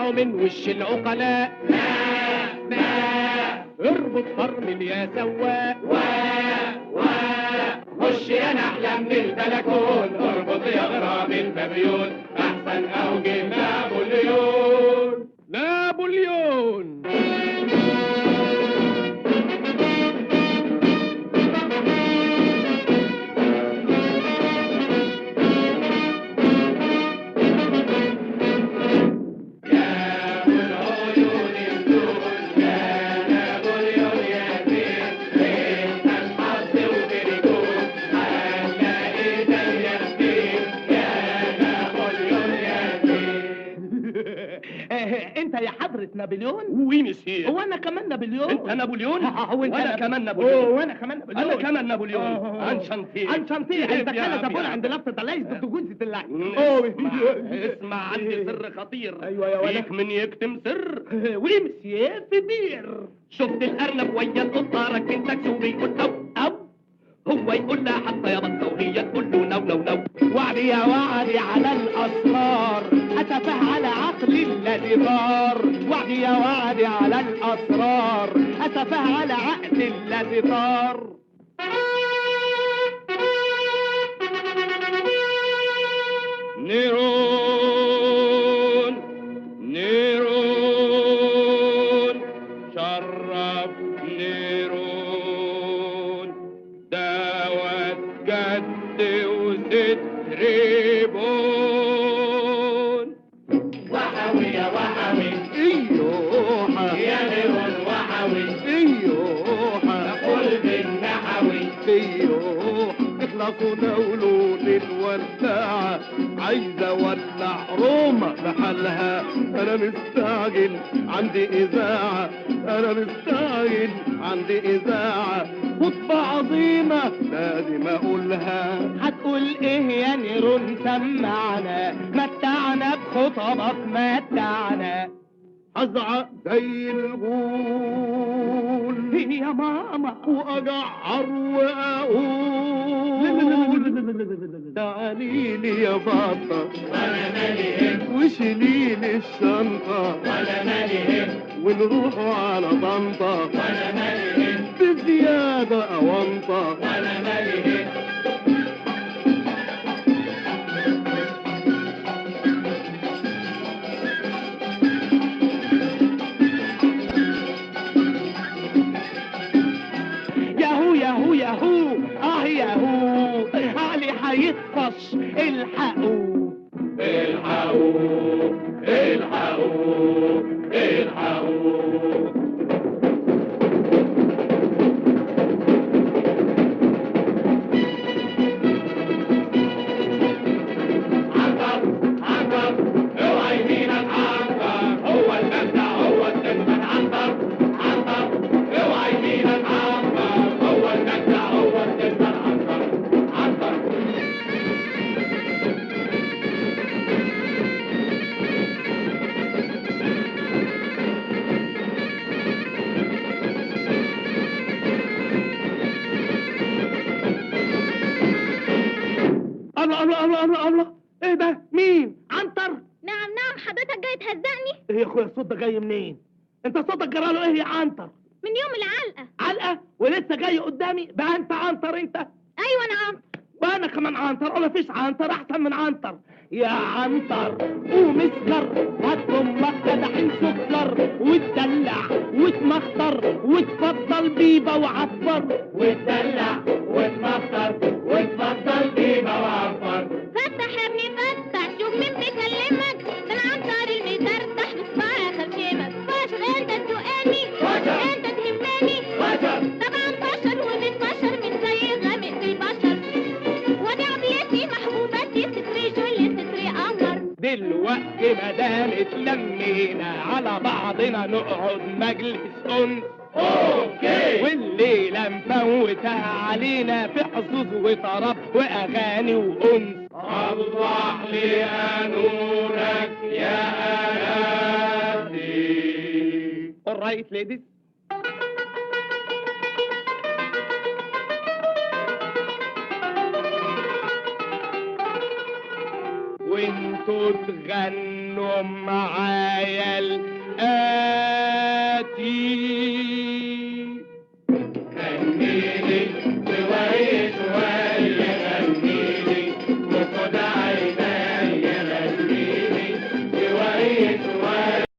من وش العقلاء؟ اربط فرمل يا سواق. خش يا نحلة من البلكون اربط يا غرام البابيون أحسن أوجه نابليون. نابليون. حضرة نابليون؟ oui monsieur هو أنا كمان نابليون. أنت نابليون؟ هو أنت وأنا ناب- كمان نابليون. وأنا كمان نابليون. أنا كمان نابليون. أوه. enchanté enchanté إيه انت يا كان زبون أبي عند لفظة العيش ضد جوزة اللحم اسمع عندي سر خطير. أيوة يا ولد. فيك من يكتم سر. oui monsieur في بير شفت الأرنب ويا القطه راكبين تاكسي وبيقول أو. أو هو يقول لها حتى يا بطه وهي تقول له no no no. وعدي يا وعدي على الأسرار. أتفه على عقلي الذي طار يا وعدي على الأسرار أتفه على عقلي الذي طار نيرون نيرون شرف نيرون دوت جد وستريبون إيوحة اخلصوا دولوا للوداعة عايزة ولع روما بحالها أنا مستعجل عندي إذاعة. أنا مستعجل عندي إذاعة. خطبة عظيمة لازم أقولها. هتقول إيه يا نيرون سمعنا؟ متعنا بخطبك متعنا. أزعق زي الغول. يا ماما. وأجعر وأقول تعالي لي يا بابا. وأنا مالي هم وشيلي لي الشنطة. وأنا مالي هم ونروح على طنطا وأنا مالي هم بزيادة أونطة وأنا مالي آه ياهو علي هيطفش الحقوا الحقوا الحقوا الحقوا حضرتك جاي تهزقني إيه يا أخويا الصوت ده جاي منين؟ أنت صوتك جراله إيه يا عنتر؟ من يوم العلقة. علقة؟ ولسه جاي قدامي؟ بقى أنت عنتر أنت. أيوة أنا عم وأنا كمان عنتر؟ ولا فيش عنتر أحسن من عنتر. يا عنتر قوم اسكر هات أمك قدحين سكر وتدلع وتمخطر وتفضل بيبة وعفر وتدلع قمر دلوقتي ما دام اتلمينا على بعضنا نقعد مجلس انس okay. والليلة مفوتها علينا في حظوظ وطرب وأغاني وأنس. الله لي نورك يا آياتي alright ladies. وانتوا تغنوا معايا الآتي. غني